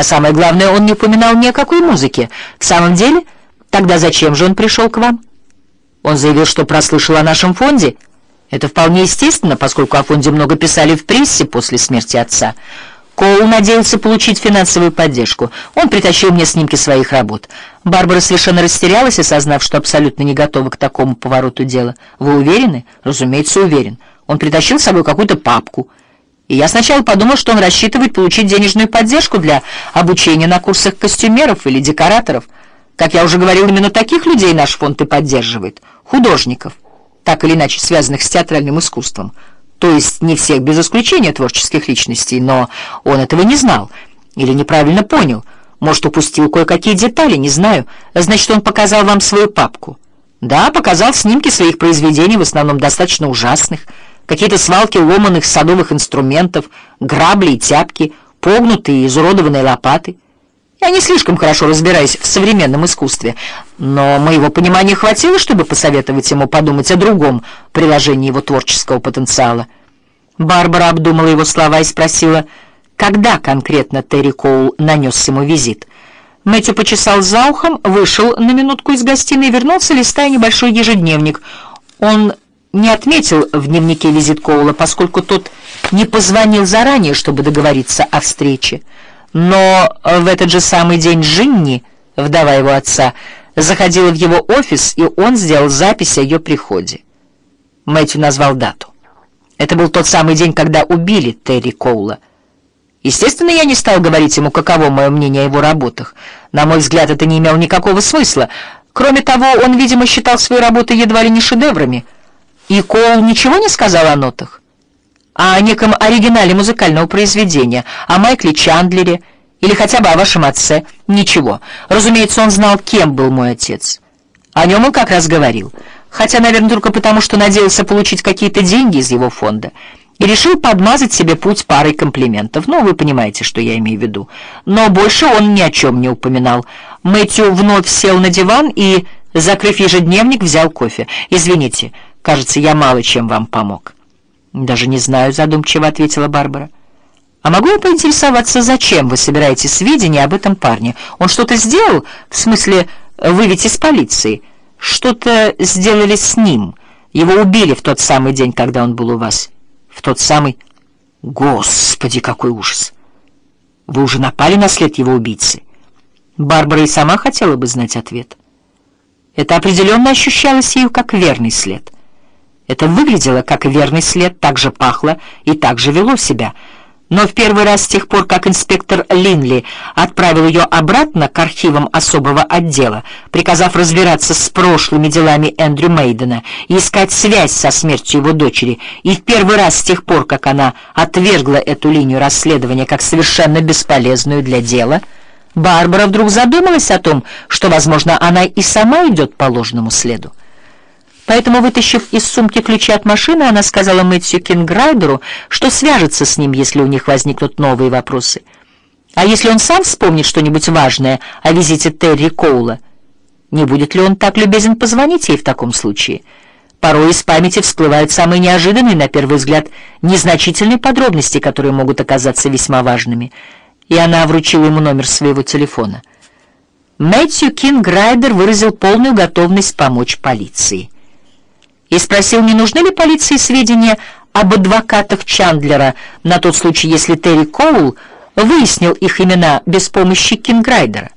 А самое главное, он не упоминал ни о какой музыке. В самом деле, тогда зачем же он пришел к вам? Он заявил, что прослышал о нашем фонде. Это вполне естественно, поскольку о фонде много писали в прессе после смерти отца. Коул надеялся получить финансовую поддержку. Он притащил мне снимки своих работ. Барбара совершенно растерялась, осознав, что абсолютно не готова к такому повороту дела. «Вы уверены?» «Разумеется, уверен. Он притащил с собой какую-то папку». И я сначала подумал, что он рассчитывает получить денежную поддержку для обучения на курсах костюмеров или декораторов. Как я уже говорил, именно таких людей наш фонд и поддерживает. Художников, так или иначе связанных с театральным искусством то есть не всех без исключения творческих личностей, но он этого не знал или неправильно понял, может, упустил кое-какие детали, не знаю. Значит, он показал вам свою папку. Да, показал снимки своих произведений, в основном достаточно ужасных, какие-то свалки ломаных садовых инструментов, грабли и тяпки, погнутые и изуродованные лопаты. Я не слишком хорошо разбираюсь в современном искусстве, но моего понимания хватило, чтобы посоветовать ему подумать о другом приложении его творческого потенциала. Барбара обдумала его слова и спросила, когда конкретно Терри Коул нанес ему визит. Мэтью почесал за ухом, вышел на минутку из гостиной и вернулся, листая небольшой ежедневник. Он не отметил в дневнике визит Коула, поскольку тот не позвонил заранее, чтобы договориться о встрече. Но в этот же самый день Джинни, вдова его отца, заходила в его офис, и он сделал запись о ее приходе. Мэтью назвал дату. Это был тот самый день, когда убили Терри Коула. Естественно, я не стал говорить ему, каково мое мнение о его работах. На мой взгляд, это не имело никакого смысла. Кроме того, он, видимо, считал свои работы едва ли не шедеврами. И Коул ничего не сказал о нотах о неком оригинале музыкального произведения, о Майкле Чандлере или хотя бы о вашем отце. Ничего. Разумеется, он знал, кем был мой отец. О нем он как раз говорил. Хотя, наверное, только потому, что надеялся получить какие-то деньги из его фонда. И решил подмазать себе путь парой комплиментов. Ну, вы понимаете, что я имею в виду. Но больше он ни о чем не упоминал. Мэтью вновь сел на диван и, закрыв ежедневник, взял кофе. «Извините, кажется, я мало чем вам помог». «Даже не знаю», — задумчиво ответила Барбара. «А могу я поинтересоваться, зачем вы собираете сведения об этом парне? Он что-то сделал? В смысле, вы ведь из полиции. Что-то сделали с ним. Его убили в тот самый день, когда он был у вас. В тот самый... Господи, какой ужас! Вы уже напали на след его убийцы?» Барбара и сама хотела бы знать ответ. Это определенно ощущалось ею как верный след — это выглядело как верный след, так же пахло и так же вело себя. Но в первый раз с тех пор, как инспектор Линли отправил ее обратно к архивам особого отдела, приказав разбираться с прошлыми делами Эндрю Мейдена и искать связь со смертью его дочери, и в первый раз с тех пор, как она отвергла эту линию расследования как совершенно бесполезную для дела, Барбара вдруг задумалась о том, что, возможно, она и сама идет по ложному следу. Поэтому, вытащив из сумки ключи от машины, она сказала Мэтью Кинграйдеру, что свяжется с ним, если у них возникнут новые вопросы. А если он сам вспомнит что-нибудь важное о визите Терри Коула, не будет ли он так любезен позвонить ей в таком случае? Порой из памяти всплывают самые неожиданные, на первый взгляд, незначительные подробности, которые могут оказаться весьма важными. И она вручила ему номер своего телефона. Мэтью Кинграйдер выразил полную готовность помочь полиции и спросил, не нужны ли полиции сведения об адвокатах Чандлера на тот случай, если Терри Коул выяснил их имена без помощи Кинграйдера.